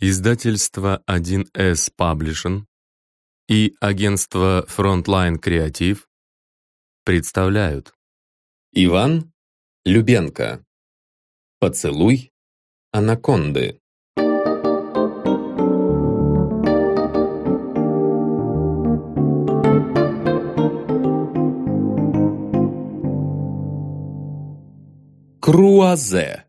Издательство 1С Publishing и агентство Frontline Creative представляют. Иван Любенко. Поцелуй анаконды. Круазе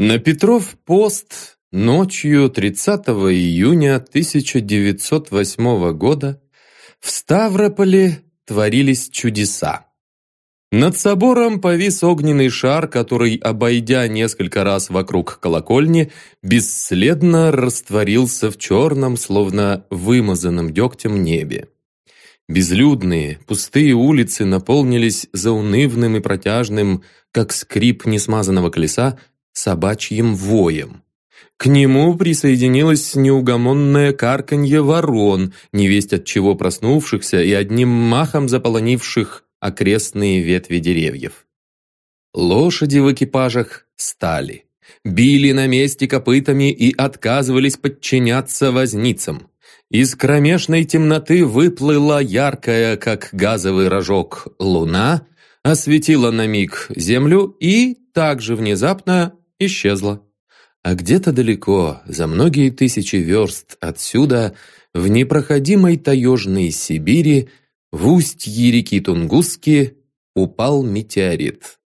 На Петров пост ночью 30 июня 1908 года в Ставрополе творились чудеса. Над собором повис огненный шар, который, обойдя несколько раз вокруг колокольни, бесследно растворился в черном, словно вымазанном дегтем небе. Безлюдные, пустые улицы наполнились заунывным и протяжным, как скрип несмазанного колеса, собачьим воем. К нему присоединилось неугомонное карканье ворон, невесть от чего проснувшихся и одним махом заполонивших окрестные ветви деревьев. Лошади в экипажах стали, били на месте копытами и отказывались подчиняться возницам. Из кромешной темноты выплыла яркая, как газовый рожок, луна, осветила на миг землю и также внезапно исчезла. А где-то далеко, за многие тысячи верст отсюда, в непроходимой таежной Сибири, в устье реки Тунгуски, упал метеорит.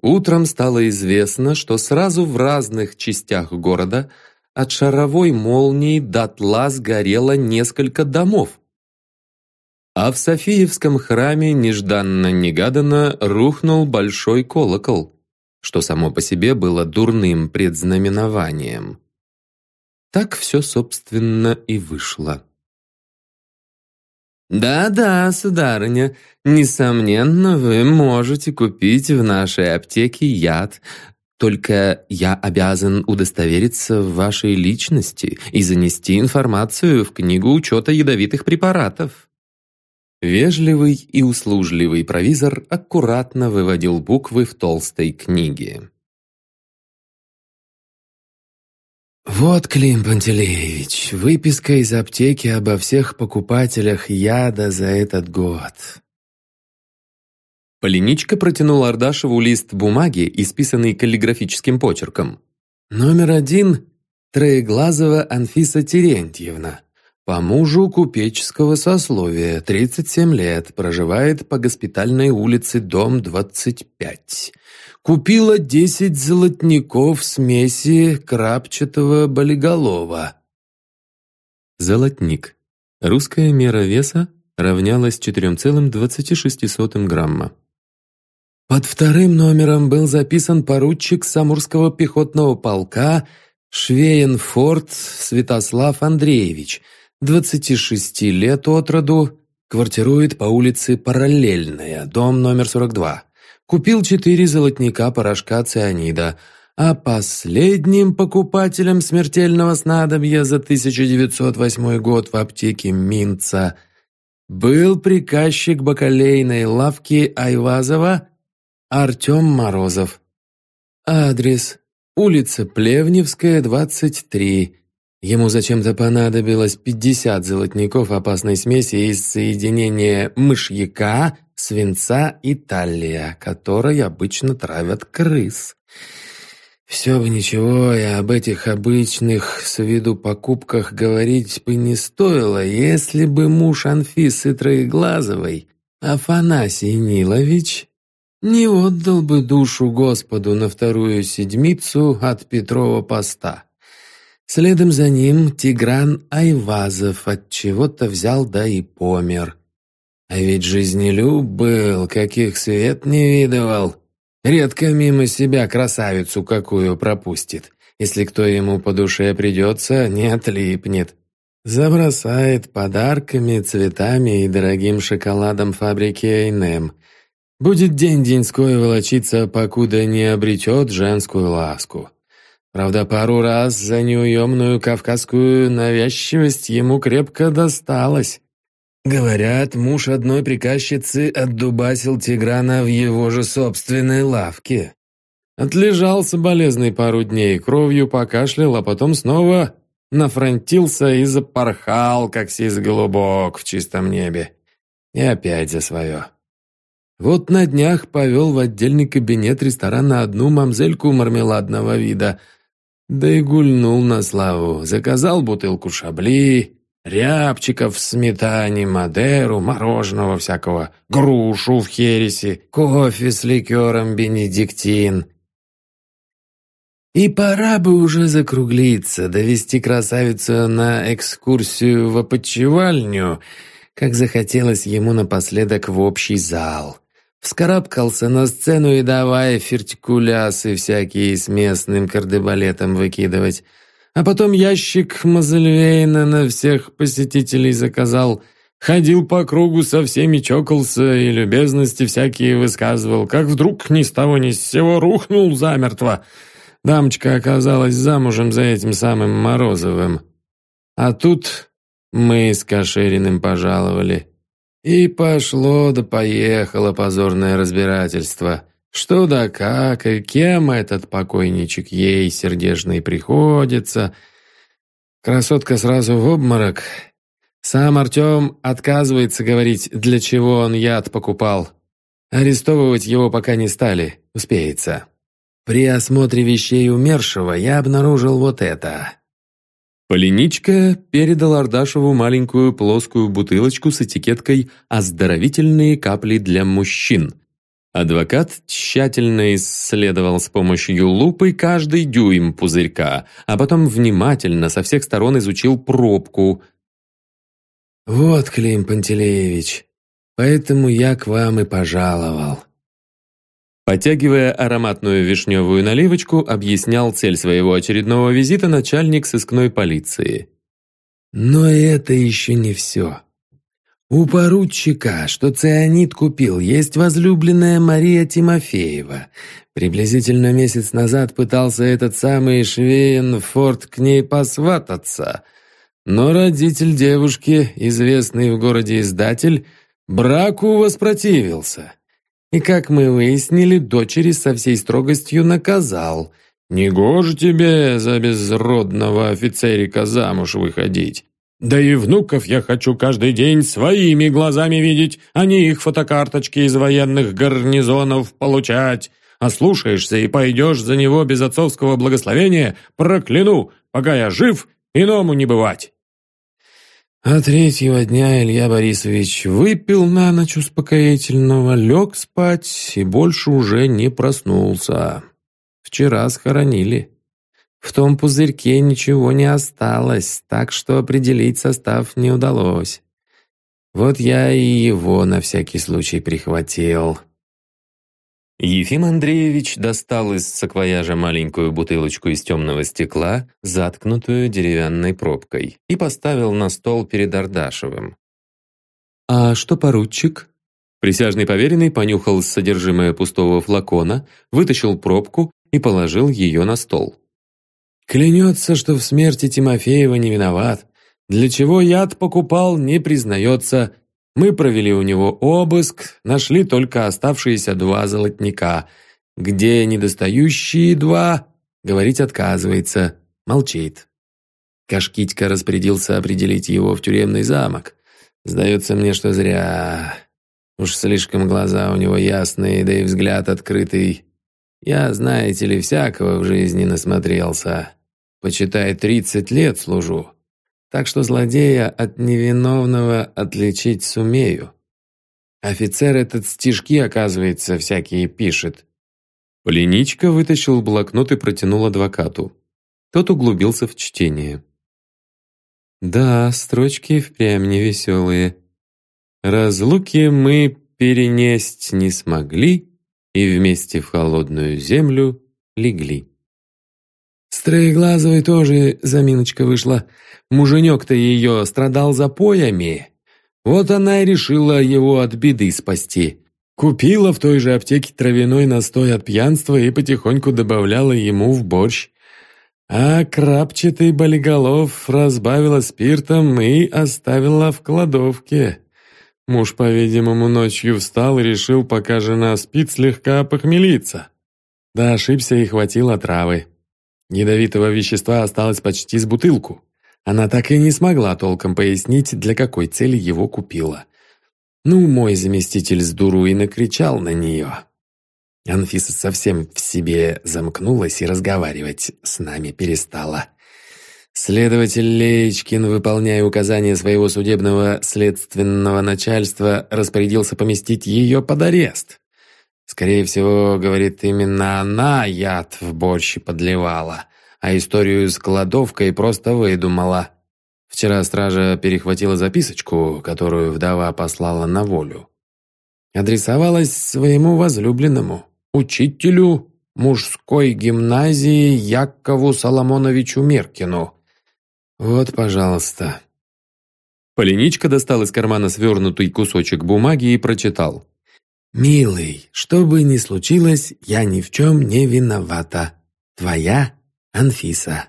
Утром стало известно, что сразу в разных частях города – от шаровой молнии дотла сгорело несколько домов. А в Софиевском храме нежданно-негаданно рухнул большой колокол, что само по себе было дурным предзнаменованием. Так все, собственно, и вышло. «Да-да, сударыня, несомненно, вы можете купить в нашей аптеке яд, только я обязан удостовериться в вашей личности и занести информацию в книгу учета ядовитых препаратов». Вежливый и услужливый провизор аккуратно выводил буквы в толстой книге. «Вот, Клим Пантелеевич, выписка из аптеки обо всех покупателях яда за этот год. Полиничка протянул Ардашеву лист бумаги, исписанный каллиграфическим почерком. «Номер один – Троеглазова Анфиса Терентьевна. По мужу купеческого сословия, 37 лет, проживает по госпитальной улице, дом 25. Купила 10 золотников смеси крапчатого болиголова». Золотник. Русская мера веса равнялась 4,26 грамма. Под вторым номером был записан поручик Самурского пехотного полка Швейенфорд Святослав Андреевич, 26 лет от роду, квартирует по улице Параллельная, дом номер 42. Купил четыре золотника порошка цианида, а последним покупателем смертельного снадобья за 1908 год в аптеке Минца был приказчик бакалейной лавки Айвазова Артем Морозов. Адрес. Улица Плевневская, 23. Ему зачем-то понадобилось 50 золотников опасной смеси из соединения мышьяка, свинца и талия, которой обычно травят крыс. Все бы ничего, и об этих обычных с виду покупках говорить бы не стоило, если бы муж Анфисы Троеглазовой, Афанасий Нилович, не отдал бы душу Господу на вторую седмицу от Петрова поста. Следом за ним Тигран Айвазов от чего-то взял да и помер. А ведь жизнелюб был, каких свет не видывал. Редко мимо себя красавицу какую пропустит. Если кто ему по душе придется, не отлипнет. Забросает подарками, цветами и дорогим шоколадом фабрики Эйнем. Будет день-деньской волочиться, покуда не обретет женскую ласку. Правда, пару раз за неуемную кавказскую навязчивость ему крепко досталось. Говорят, муж одной приказчицы отдубасил Тиграна в его же собственной лавке. Отлежался болезный пару дней, кровью покашлял, а потом снова нафронтился и запорхал, как сиз голубок в чистом небе. И опять за свое. Вот на днях повел в отдельный кабинет ресторана одну мамзельку мармеладного вида. Да и гульнул на славу. Заказал бутылку шабли, рябчиков в сметане, мадеру, мороженого всякого, грушу в хересе, кофе с ликером бенедиктин. И пора бы уже закруглиться, довести красавицу на экскурсию в опочивальню, как захотелось ему напоследок в общий зал. Вскарабкался на сцену и давай фертикулясы всякие с местным кардебалетом выкидывать. А потом ящик Мазельвейна на всех посетителей заказал. Ходил по кругу, со всеми чокался и любезности всякие высказывал. Как вдруг ни с того ни с сего рухнул замертво. Дамочка оказалась замужем за этим самым Морозовым. А тут мы с Кашириным пожаловали. И пошло да поехало позорное разбирательство. Что да как, и кем этот покойничек ей сердечный приходится. Красотка сразу в обморок. Сам Артем отказывается говорить, для чего он яд покупал. Арестовывать его пока не стали, успеется. При осмотре вещей умершего я обнаружил вот это. Полиничка передал Ардашеву маленькую плоскую бутылочку с этикеткой «Оздоровительные капли для мужчин». Адвокат тщательно исследовал с помощью лупы каждый дюйм пузырька, а потом внимательно со всех сторон изучил пробку. «Вот, Клим Пантелеевич, поэтому я к вам и пожаловал». Потягивая ароматную вишневую наливочку, объяснял цель своего очередного визита начальник сыскной полиции. «Но это еще не все. У поручика, что цианид купил, есть возлюбленная Мария Тимофеева. Приблизительно месяц назад пытался этот самый Швейнфорд к ней посвататься. Но родитель девушки, известный в городе издатель, браку воспротивился». И, как мы выяснили, дочери со всей строгостью наказал. «Негоже тебе за безродного офицерика замуж выходить. Да и внуков я хочу каждый день своими глазами видеть, а не их фотокарточки из военных гарнизонов получать. А слушаешься и пойдешь за него без отцовского благословения, прокляну, пока я жив, иному не бывать». А третьего дня Илья Борисович выпил на ночь успокоительного, лег спать и больше уже не проснулся. Вчера схоронили. В том пузырьке ничего не осталось, так что определить состав не удалось. Вот я и его на всякий случай прихватил. Ефим Андреевич достал из саквояжа маленькую бутылочку из темного стекла, заткнутую деревянной пробкой, и поставил на стол перед Ардашевым. «А что поручик?» Присяжный поверенный понюхал содержимое пустого флакона, вытащил пробку и положил ее на стол. «Клянется, что в смерти Тимофеева не виноват. Для чего яд покупал, не признается. Мы провели у него обыск, нашли только оставшиеся два золотника. Где недостающие два, говорить отказывается, молчит. Кашкитька распорядился определить его в тюремный замок. Сдается мне, что зря. Уж слишком глаза у него ясные, да и взгляд открытый. Я, знаете ли, всякого в жизни насмотрелся. Почитай, тридцать лет служу. Так что злодея от невиновного отличить сумею. Офицер этот стишки, оказывается, всякие пишет. Полиничка вытащил блокнот и протянул адвокату. Тот углубился в чтение. «Да, строчки впрямь невеселые. Разлуки мы перенесть не смогли и вместе в холодную землю легли». С Троеглазовой тоже заминочка вышла. Муженек-то ее страдал запоями. Вот она и решила его от беды спасти. Купила в той же аптеке травяной настой от пьянства и потихоньку добавляла ему в борщ. А крапчатый болиголов разбавила спиртом и оставила в кладовке. Муж, по-видимому, ночью встал и решил, пока жена спит, слегка похмелиться. Да ошибся и хватило травы. Ядовитого вещества осталось почти с бутылку. Она так и не смогла толком пояснить, для какой цели его купила. Ну, мой заместитель с дуру и накричал на нее. Анфиса совсем в себе замкнулась и разговаривать с нами перестала. Следователь Леечкин, выполняя указания своего судебного следственного начальства, распорядился поместить ее под арест. Скорее всего, говорит, именно она яд в борщи подливала, а историю с кладовкой просто выдумала. Вчера стража перехватила записочку, которую вдова послала на волю. Адресовалась своему возлюбленному, учителю мужской гимназии Якову Соломоновичу Меркину. Вот, пожалуйста. Полиничка достал из кармана свернутый кусочек бумаги и прочитал. «Милый, что бы ни случилось, я ни в чем не виновата. Твоя Анфиса».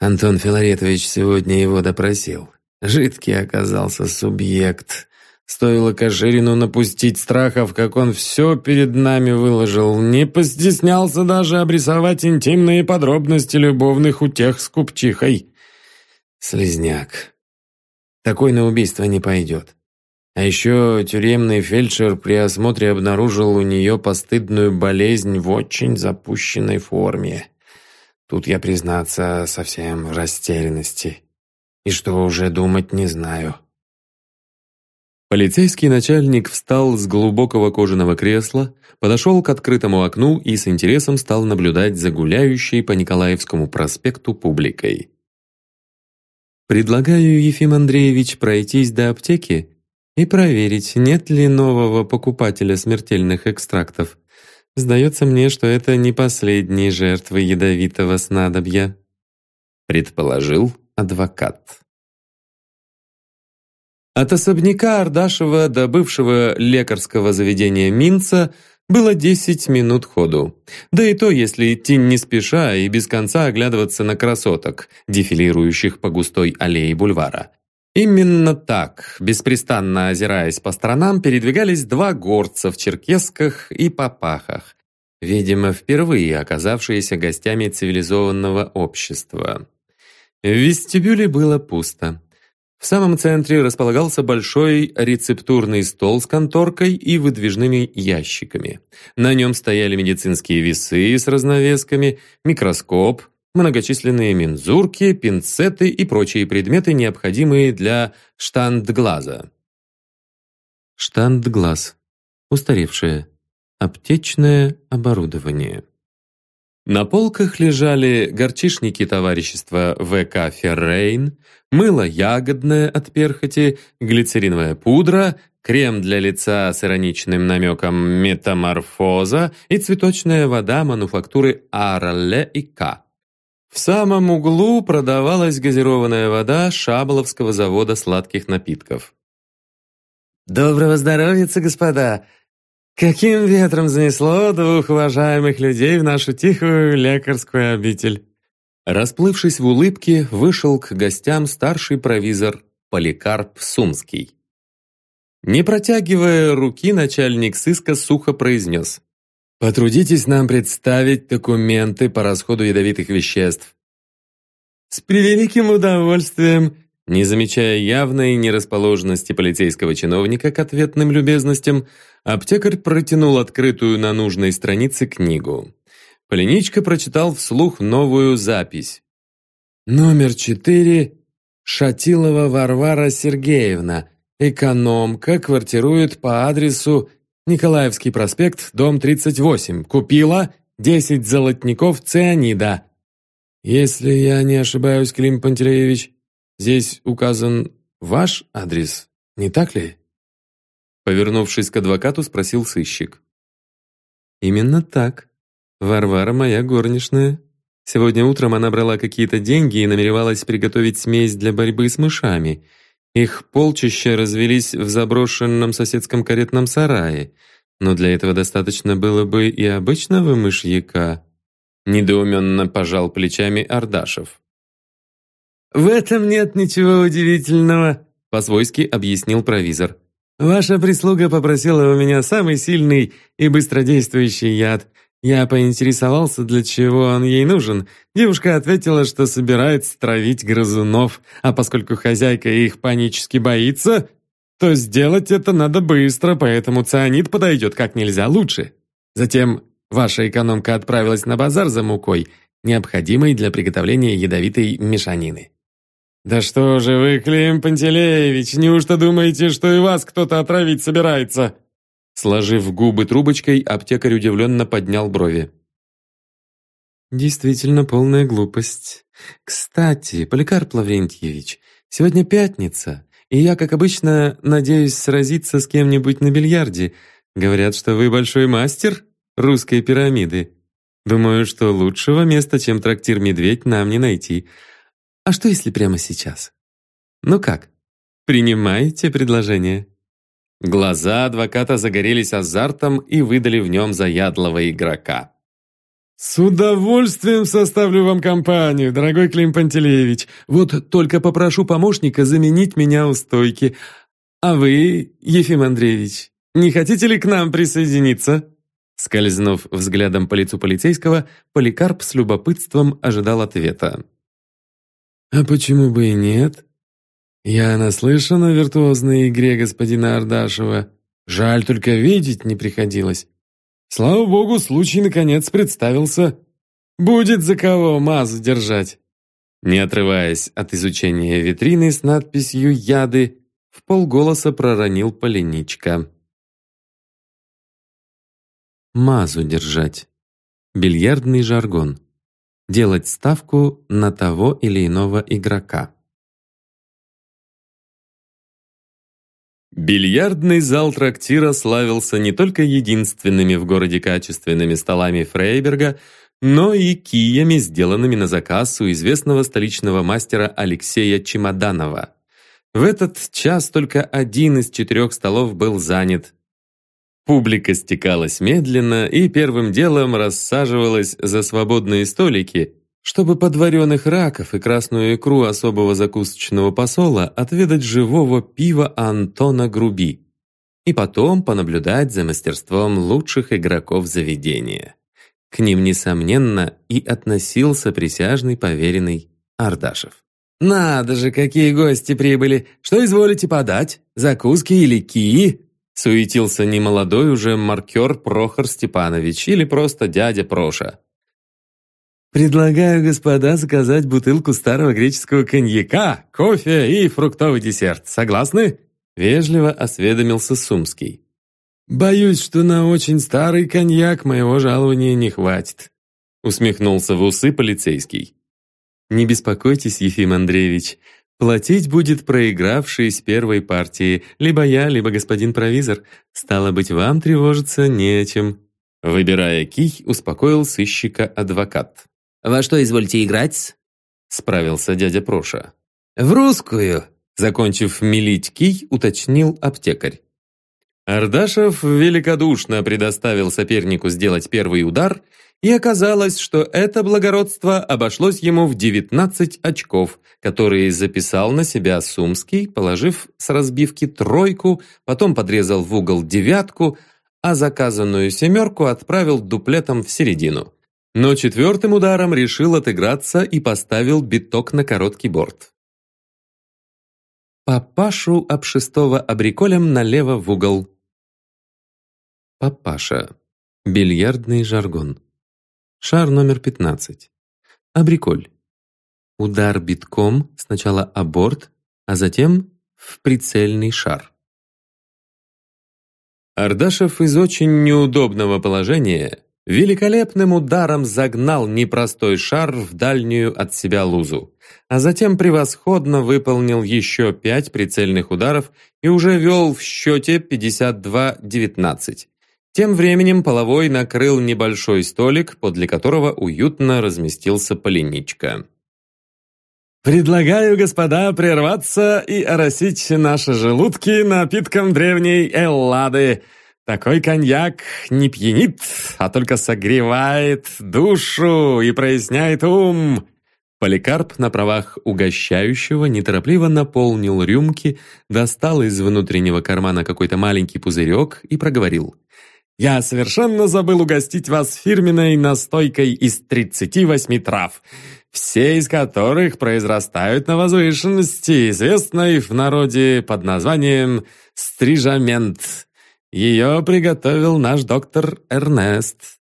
Антон Филаретович сегодня его допросил. Жидкий оказался субъект. Стоило Каширину напустить страхов, как он все перед нами выложил. Не постеснялся даже обрисовать интимные подробности любовных утех с купчихой. Слизняк. Такой на убийство не пойдет. А еще тюремный фельдшер при осмотре обнаружил у нее постыдную болезнь в очень запущенной форме. Тут я, признаться, совсем в растерянности. И что уже думать не знаю. Полицейский начальник встал с глубокого кожаного кресла, подошел к открытому окну и с интересом стал наблюдать за гуляющей по Николаевскому проспекту публикой. «Предлагаю, Ефим Андреевич, пройтись до аптеки и проверить, нет ли нового покупателя смертельных экстрактов. Сдается мне, что это не последние жертвы ядовитого снадобья», предположил адвокат. От особняка Ардашева до бывшего лекарского заведения Минца было 10 минут ходу. Да и то, если идти не спеша и без конца оглядываться на красоток, дефилирующих по густой аллее бульвара. Именно так, беспрестанно озираясь по сторонам, передвигались два горца в черкесках и попахах, видимо, впервые оказавшиеся гостями цивилизованного общества. В вестибюле было пусто. В самом центре располагался большой рецептурный стол с конторкой и выдвижными ящиками. На нем стояли медицинские весы с разновесками, микроскоп, многочисленные мензурки, пинцеты и прочие предметы, необходимые для штандглаза. Штандглаз. Устаревшее. Аптечное оборудование. На полках лежали горчишники товарищества ВК «Феррейн», мыло ягодное от перхоти, глицериновая пудра, крем для лица с ироничным намеком «Метаморфоза» и цветочная вода мануфактуры «Арале» и «К». В самом углу продавалась газированная вода Шаболовского завода сладких напитков. «Доброго здоровья, господа! Каким ветром занесло двух уважаемых людей в нашу тихую лекарскую обитель?» Расплывшись в улыбке, вышел к гостям старший провизор Поликарп Сумский. Не протягивая руки, начальник сыска сухо произнес. Потрудитесь нам представить документы по расходу ядовитых веществ». «С превеликим удовольствием», не замечая явной нерасположенности полицейского чиновника к ответным любезностям, аптекарь протянул открытую на нужной странице книгу. Полиничка прочитал вслух новую запись. «Номер четыре. Шатилова Варвара Сергеевна. Экономка квартирует по адресу Николаевский проспект, дом 38. Купила 10 золотников цианида. Если я не ошибаюсь, Клим Пантелеевич, здесь указан ваш адрес, не так ли? Повернувшись к адвокату, спросил сыщик. «Именно так. Варвара моя горничная. Сегодня утром она брала какие-то деньги и намеревалась приготовить смесь для борьбы с мышами. Их полчища развелись в заброшенном соседском каретном сарае, но для этого достаточно было бы и обычного мышьяка. Недоуменно пожал плечами Ардашев. «В этом нет ничего удивительного», — по-свойски объяснил провизор. «Ваша прислуга попросила у меня самый сильный и быстродействующий яд. Я поинтересовался, для чего он ей нужен. Девушка ответила, что собирается травить грызунов, а поскольку хозяйка их панически боится, то сделать это надо быстро, поэтому цианид подойдет как нельзя лучше. Затем ваша экономка отправилась на базар за мукой, необходимой для приготовления ядовитой мешанины. «Да что же вы, Клим Пантелеевич, неужто думаете, что и вас кто-то отравить собирается?» Сложив губы трубочкой, аптекарь удивленно поднял брови. «Действительно полная глупость. Кстати, Поликарп Лаврентьевич, сегодня пятница, и я, как обычно, надеюсь сразиться с кем-нибудь на бильярде. Говорят, что вы большой мастер русской пирамиды. Думаю, что лучшего места, чем трактир «Медведь», нам не найти. А что, если прямо сейчас? Ну как, принимаете предложение?» Глаза адвоката загорелись азартом и выдали в нем заядлого игрока. «С удовольствием составлю вам компанию, дорогой Клим Пантелеевич. Вот только попрошу помощника заменить меня у стойки. А вы, Ефим Андреевич, не хотите ли к нам присоединиться?» Скользнув взглядом по лицу полицейского, Поликарп с любопытством ожидал ответа. «А почему бы и нет?» «Я наслышан о виртуозной игре господина Ардашева. Жаль, только видеть не приходилось. Слава богу, случай наконец представился. Будет за кого мазу держать». Не отрываясь от изучения витрины с надписью «Яды», в полголоса проронил Поленичка. Мазу держать. Бильярдный жаргон. Делать ставку на того или иного игрока. Бильярдный зал трактира славился не только единственными в городе качественными столами Фрейберга, но и киями, сделанными на заказ у известного столичного мастера Алексея Чемоданова. В этот час только один из четырех столов был занят. Публика стекалась медленно и первым делом рассаживалась за свободные столики, чтобы подваренных раков и красную икру особого закусочного посола отведать живого пива Антона Груби и потом понаблюдать за мастерством лучших игроков заведения. К ним, несомненно, и относился присяжный поверенный Ардашев. «Надо же, какие гости прибыли! Что изволите подать? Закуски или кии?» Суетился немолодой уже маркер Прохор Степанович или просто дядя Проша. «Предлагаю, господа, заказать бутылку старого греческого коньяка, кофе и фруктовый десерт. Согласны?» Вежливо осведомился Сумский. «Боюсь, что на очень старый коньяк моего жалования не хватит», усмехнулся в усы полицейский. «Не беспокойтесь, Ефим Андреевич. Платить будет проигравший с первой партии, либо я, либо господин провизор. Стало быть, вам тревожиться не о чем». Выбирая кий, успокоил сыщика адвокат. «Во что извольте играть?» — справился дядя Проша. «В русскую!» — закончив мелить кий, уточнил аптекарь. Ардашев великодушно предоставил сопернику сделать первый удар, и оказалось, что это благородство обошлось ему в 19 очков, которые записал на себя Сумский, положив с разбивки тройку, потом подрезал в угол девятку, а заказанную семерку отправил дуплетом в середину. Но четвертым ударом решил отыграться и поставил биток на короткий борт. Папашу об шестого абриколем налево в угол. Папаша. Бильярдный жаргон. Шар номер 15. Абриколь. Удар битком, сначала аборт, а затем в прицельный шар. Ардашев из очень неудобного положения великолепным ударом загнал непростой шар в дальнюю от себя лузу, а затем превосходно выполнил еще пять прицельных ударов и уже вел в счете 52-19. Тем временем Половой накрыл небольшой столик, подле которого уютно разместился Полиничка. «Предлагаю, господа, прерваться и оросить наши желудки напитком древней Эллады», такой коньяк не пьянит, а только согревает душу и проясняет ум. Поликарп на правах угощающего неторопливо наполнил рюмки, достал из внутреннего кармана какой-то маленький пузырек и проговорил. Я совершенно забыл угостить вас фирменной настойкой из 38 трав, все из которых произрастают на возвышенности, известной в народе под названием стрижамент. Ее приготовил наш доктор Эрнест.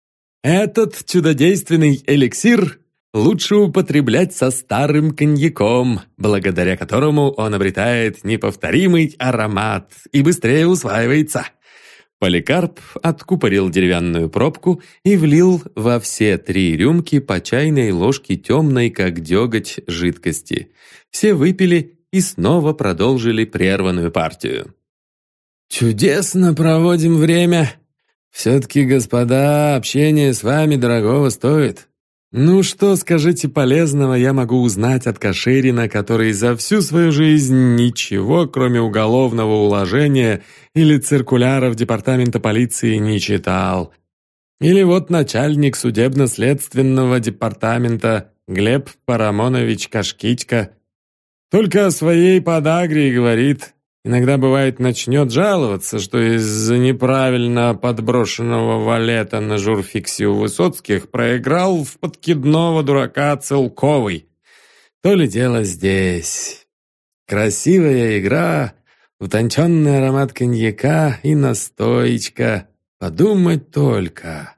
Этот чудодейственный эликсир лучше употреблять со старым коньяком, благодаря которому он обретает неповторимый аромат и быстрее усваивается. Поликарп откупорил деревянную пробку и влил во все три рюмки по чайной ложке темной, как деготь, жидкости. Все выпили и снова продолжили прерванную партию. «Чудесно проводим время. Все-таки, господа, общение с вами дорогого стоит. Ну что, скажите, полезного я могу узнать от Каширина, который за всю свою жизнь ничего, кроме уголовного уложения или циркуляров департамента полиции не читал? Или вот начальник судебно-следственного департамента Глеб Парамонович Кашкитько только о своей подагре говорит, Иногда, бывает, начнет жаловаться, что из-за неправильно подброшенного валета на журфиксе у Высоцких проиграл в подкидного дурака Целковый. То ли дело здесь. Красивая игра, утонченный аромат коньяка и настоечка. Подумать только.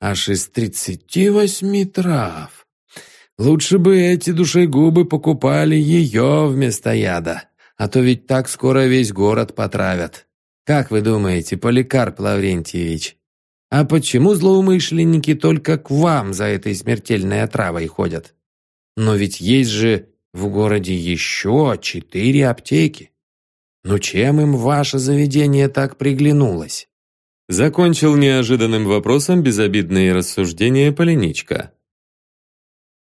Аж из тридцати восьми трав. Лучше бы эти душегубы покупали ее вместо яда а то ведь так скоро весь город потравят. Как вы думаете, Поликарп Лаврентьевич, а почему злоумышленники только к вам за этой смертельной отравой ходят? Но ведь есть же в городе еще четыре аптеки. Ну чем им ваше заведение так приглянулось?» Закончил неожиданным вопросом безобидные рассуждения Полиничка.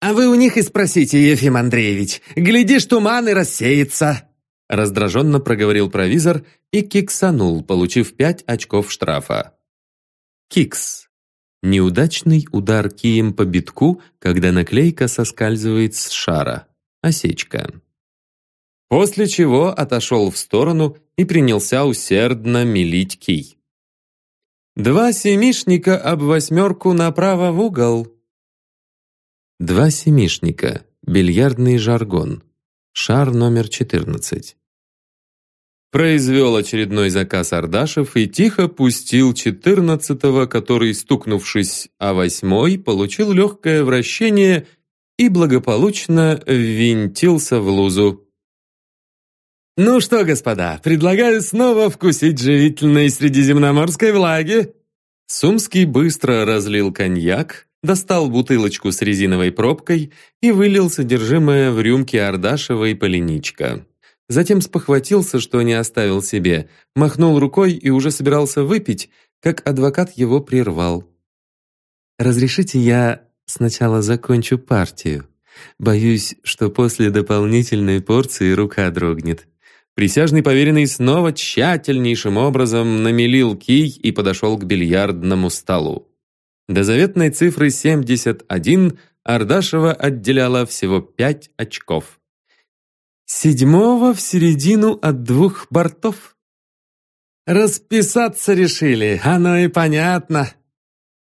«А вы у них и спросите, Ефим Андреевич. Глядишь, туман и рассеется!» Раздраженно проговорил провизор и киксанул, получив пять очков штрафа. Кикс. Неудачный удар кием по битку, когда наклейка соскальзывает с шара. Осечка. После чего отошел в сторону и принялся усердно мелить кий. Два семишника об восьмерку направо в угол. Два семишника. Бильярдный жаргон. Шар номер 14. Произвел очередной заказ Ардашев и тихо пустил четырнадцатого, который, стукнувшись о восьмой, получил легкое вращение и благополучно ввинтился в лузу. «Ну что, господа, предлагаю снова вкусить живительной средиземноморской влаги!» Сумский быстро разлил коньяк, достал бутылочку с резиновой пробкой и вылил содержимое в рюмки Ардашева и Полиничка. Затем спохватился, что не оставил себе, махнул рукой и уже собирался выпить, как адвокат его прервал. «Разрешите я сначала закончу партию? Боюсь, что после дополнительной порции рука дрогнет». Присяжный поверенный снова тщательнейшим образом намелил кий и подошел к бильярдному столу. До заветной цифры 71 Ардашева отделяло всего 5 очков. Седьмого в середину от двух бортов. Расписаться решили, оно и понятно.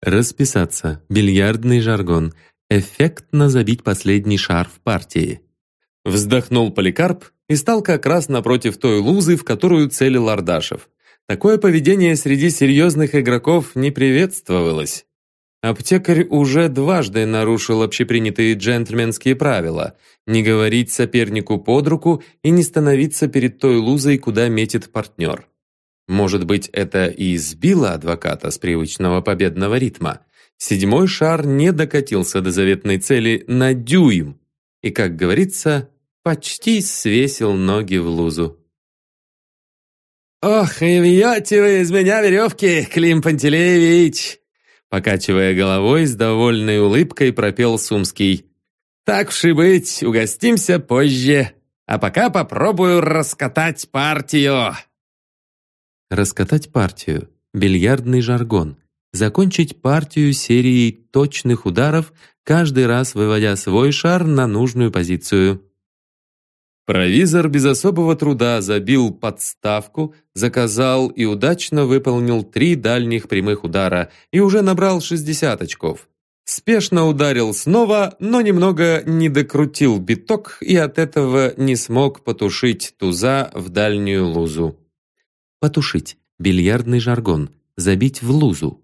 Расписаться. Бильярдный жаргон. Эффектно забить последний шар в партии. Вздохнул Поликарп и стал как раз напротив той лузы, в которую целил Ардашев. Такое поведение среди серьезных игроков не приветствовалось. Аптекарь уже дважды нарушил общепринятые джентльменские правила не говорить сопернику под руку и не становиться перед той лузой, куда метит партнер. Может быть, это и сбило адвоката с привычного победного ритма. Седьмой шар не докатился до заветной цели на дюйм и, как говорится, почти свесил ноги в лузу. «Ох, и вьете вы из меня веревки, Клим Пантелеевич!» Покачивая головой, с довольной улыбкой пропел Сумский. «Так уж и быть, угостимся позже, а пока попробую раскатать партию». Раскатать партию. Бильярдный жаргон. Закончить партию серией точных ударов, каждый раз выводя свой шар на нужную позицию. Провизор без особого труда забил подставку, заказал и удачно выполнил три дальних прямых удара и уже набрал 60 очков. Спешно ударил снова, но немного не докрутил биток и от этого не смог потушить туза в дальнюю лузу. Потушить – бильярдный жаргон, забить в лузу.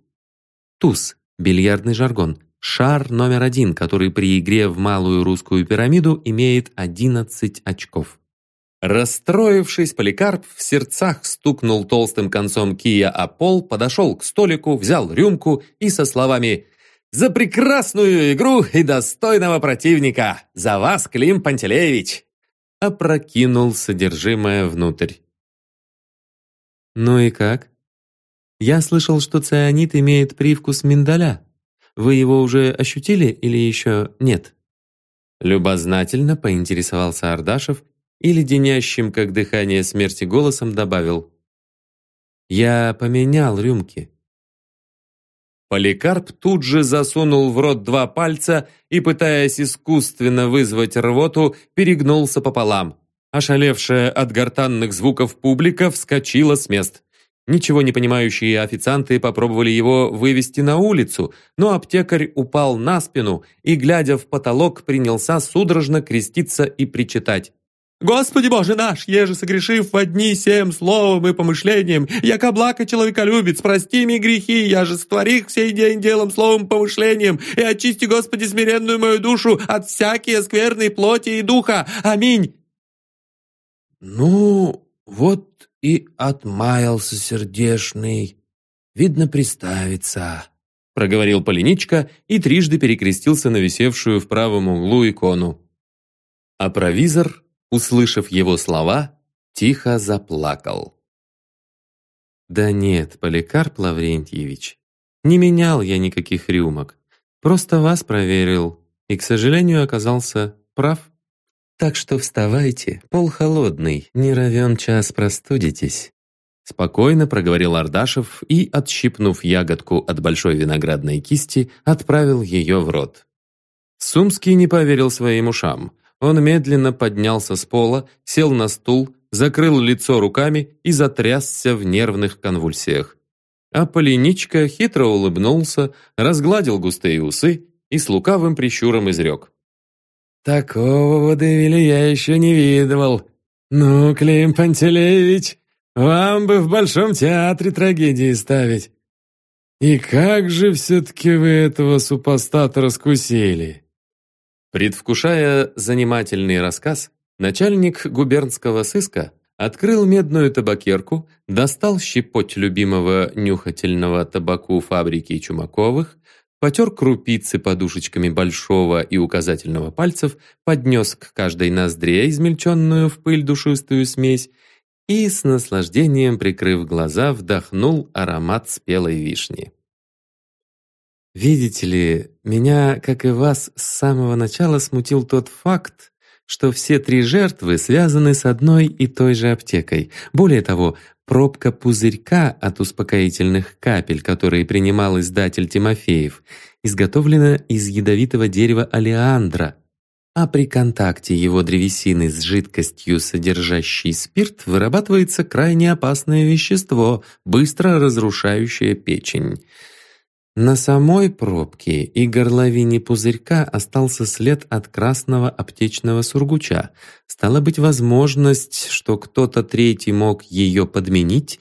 Туз – бильярдный жаргон, шар номер один, который при игре в малую русскую пирамиду имеет 11 очков. Расстроившись, Поликарп в сердцах стукнул толстым концом кия о пол, подошел к столику, взял рюмку и со словами «За прекрасную игру и достойного противника! За вас, Клим Пантелеевич!» опрокинул содержимое внутрь. «Ну и как? Я слышал, что цианид имеет привкус миндаля». Вы его уже ощутили или еще нет?» Любознательно поинтересовался Ардашев и леденящим, как дыхание смерти, голосом добавил. «Я поменял рюмки». Поликарп тут же засунул в рот два пальца и, пытаясь искусственно вызвать рвоту, перегнулся пополам. Ошалевшая от гортанных звуков публика вскочила с мест. Ничего не понимающие официанты попробовали его вывести на улицу, но аптекарь упал на спину и, глядя в потолок, принялся судорожно креститься и причитать. «Господи Боже наш, еже согрешив в одни семь словом и помышлением, яко блако человеколюбец, прости мне грехи, я же створих сей день делом, словом, помышлением, и очисти, Господи, смиренную мою душу от всякие скверной плоти и духа. Аминь!» «Ну, вот и отмаялся сердешный. Видно, приставится», — проговорил Полиничка и трижды перекрестился на висевшую в правом углу икону. А провизор, услышав его слова, тихо заплакал. «Да нет, Поликарп Лаврентьевич, не менял я никаких рюмок. Просто вас проверил и, к сожалению, оказался прав». Так что вставайте, пол холодный, не равен час простудитесь». Спокойно проговорил Ардашев и, отщипнув ягодку от большой виноградной кисти, отправил ее в рот. Сумский не поверил своим ушам. Он медленно поднялся с пола, сел на стул, закрыл лицо руками и затрясся в нервных конвульсиях. А Полиничка хитро улыбнулся, разгладил густые усы и с лукавым прищуром изрек. «Такого водевиля я еще не видывал. Ну, Клим Пантелеевич, вам бы в Большом театре трагедии ставить. И как же все-таки вы этого супостата раскусили?» Предвкушая занимательный рассказ, начальник губернского сыска открыл медную табакерку, достал щепоть любимого нюхательного табаку фабрики Чумаковых, потер крупицы подушечками большого и указательного пальцев, поднес к каждой ноздре измельченную в пыль душистую смесь и с наслаждением, прикрыв глаза, вдохнул аромат спелой вишни. «Видите ли, меня, как и вас, с самого начала смутил тот факт, что все три жертвы связаны с одной и той же аптекой. Более того, Пробка пузырька от успокоительных капель, которые принимал издатель Тимофеев, изготовлена из ядовитого дерева алиандра, а при контакте его древесины с жидкостью, содержащей спирт, вырабатывается крайне опасное вещество, быстро разрушающее печень. На самой пробке и горловине пузырька остался след от красного аптечного сургуча. Стала быть возможность, что кто-то третий мог ее подменить,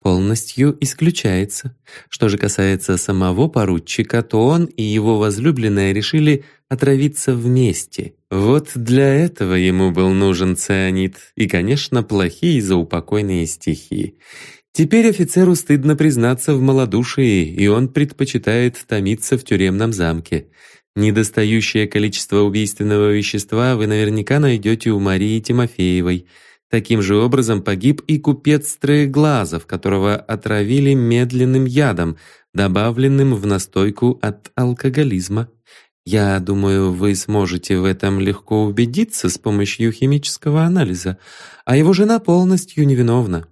полностью исключается. Что же касается самого поручика, то он и его возлюбленная решили отравиться вместе. Вот для этого ему был нужен цианид и, конечно, плохие заупокойные стихи. Теперь офицеру стыдно признаться в малодушии, и он предпочитает томиться в тюремном замке. Недостающее количество убийственного вещества вы наверняка найдете у Марии Тимофеевой. Таким же образом погиб и купец Троеглазов, которого отравили медленным ядом, добавленным в настойку от алкоголизма. Я думаю, вы сможете в этом легко убедиться с помощью химического анализа, а его жена полностью невиновна.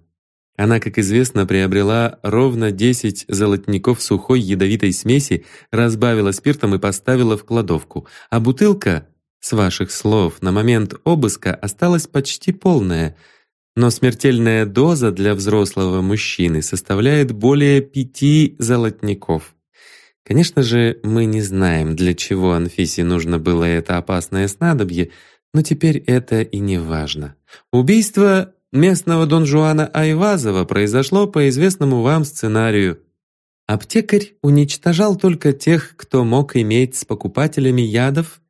Она, как известно, приобрела ровно 10 золотников сухой ядовитой смеси, разбавила спиртом и поставила в кладовку, а бутылка С ваших слов, на момент обыска осталась почти полная, но смертельная доза для взрослого мужчины составляет более пяти золотников. Конечно же, мы не знаем, для чего Анфисе нужно было это опасное снадобье, но теперь это и не важно. Убийство местного Дон Жуана Айвазова произошло по известному вам сценарию. Аптекарь уничтожал только тех, кто мог иметь с покупателями ядов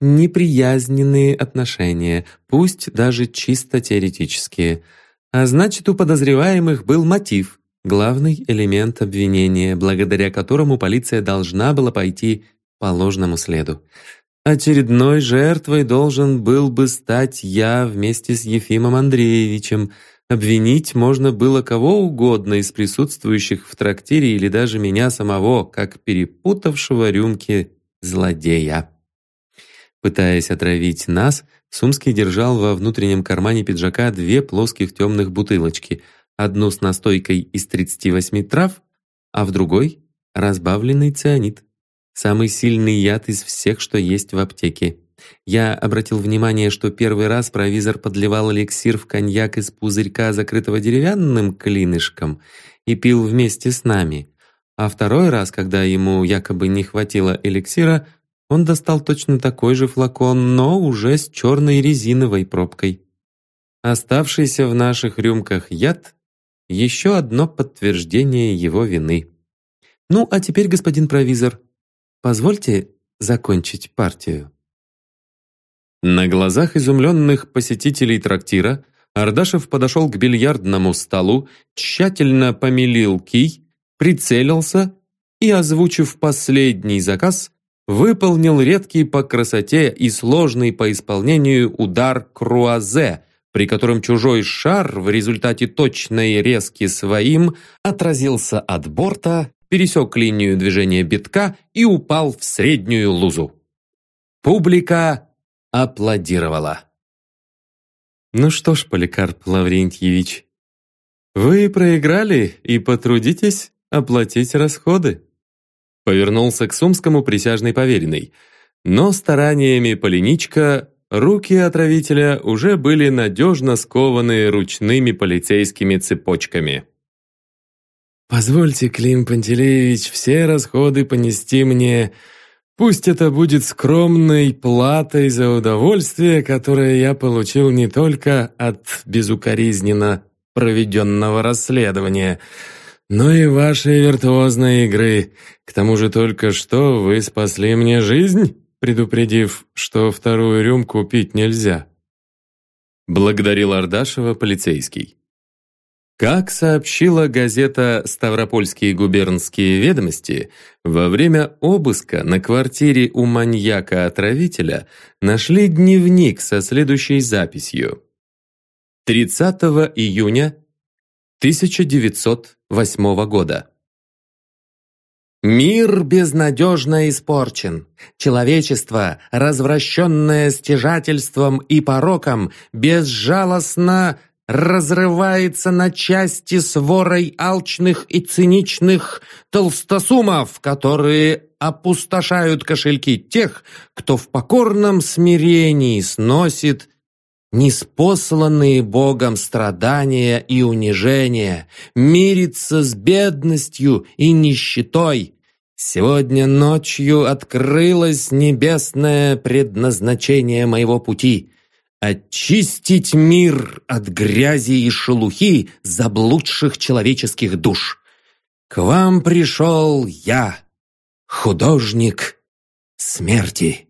неприязненные отношения, пусть даже чисто теоретические. А значит, у подозреваемых был мотив – главный элемент обвинения, благодаря которому полиция должна была пойти по ложному следу. Очередной жертвой должен был бы стать я вместе с Ефимом Андреевичем. Обвинить можно было кого угодно из присутствующих в трактире или даже меня самого, как перепутавшего рюмки злодея. Пытаясь отравить нас, Сумский держал во внутреннем кармане пиджака две плоских темных бутылочки — одну с настойкой из 38 трав, а в другой – разбавленный цианид. Самый сильный яд из всех, что есть в аптеке. Я обратил внимание, что первый раз провизор подливал эликсир в коньяк из пузырька, закрытого деревянным клинышком, и пил вместе с нами. А второй раз, когда ему якобы не хватило эликсира, он достал точно такой же флакон, но уже с черной резиновой пробкой. Оставшийся в наших рюмках яд еще одно подтверждение его вины. Ну, а теперь, господин провизор, позвольте закончить партию. На глазах изумленных посетителей трактира Ардашев подошел к бильярдному столу, тщательно помелил кий, прицелился и, озвучив последний заказ, выполнил редкий по красоте и сложный по исполнению удар круазе, при котором чужой шар в результате точной резки своим отразился от борта, пересек линию движения битка и упал в среднюю лузу. Публика аплодировала. «Ну что ж, Поликарп Лаврентьевич, вы проиграли и потрудитесь оплатить расходы». Повернулся к Сумскому присяжный поверенный, но стараниями Полиничка Руки отравителя уже были надежно скованы ручными полицейскими цепочками. «Позвольте, Клим Пантелеевич, все расходы понести мне. Пусть это будет скромной платой за удовольствие, которое я получил не только от безукоризненно проведенного расследования, но и вашей виртуозной игры. К тому же только что вы спасли мне жизнь» предупредив, что вторую рюмку пить нельзя. Благодарил Ардашева полицейский. Как сообщила газета «Ставропольские губернские ведомости», во время обыска на квартире у маньяка-отравителя нашли дневник со следующей записью. 30 июня 1908 года. Мир безнадежно испорчен. Человечество, развращенное стяжательством и пороком, безжалостно разрывается на части сворой алчных и циничных толстосумов, которые опустошают кошельки тех, кто в покорном смирении сносит неспосланные Богом страдания и унижения, мирится с бедностью и нищетой, Сегодня ночью открылось небесное предназначение моего пути — очистить мир от грязи и шелухи заблудших человеческих душ. К вам пришел я, художник смерти.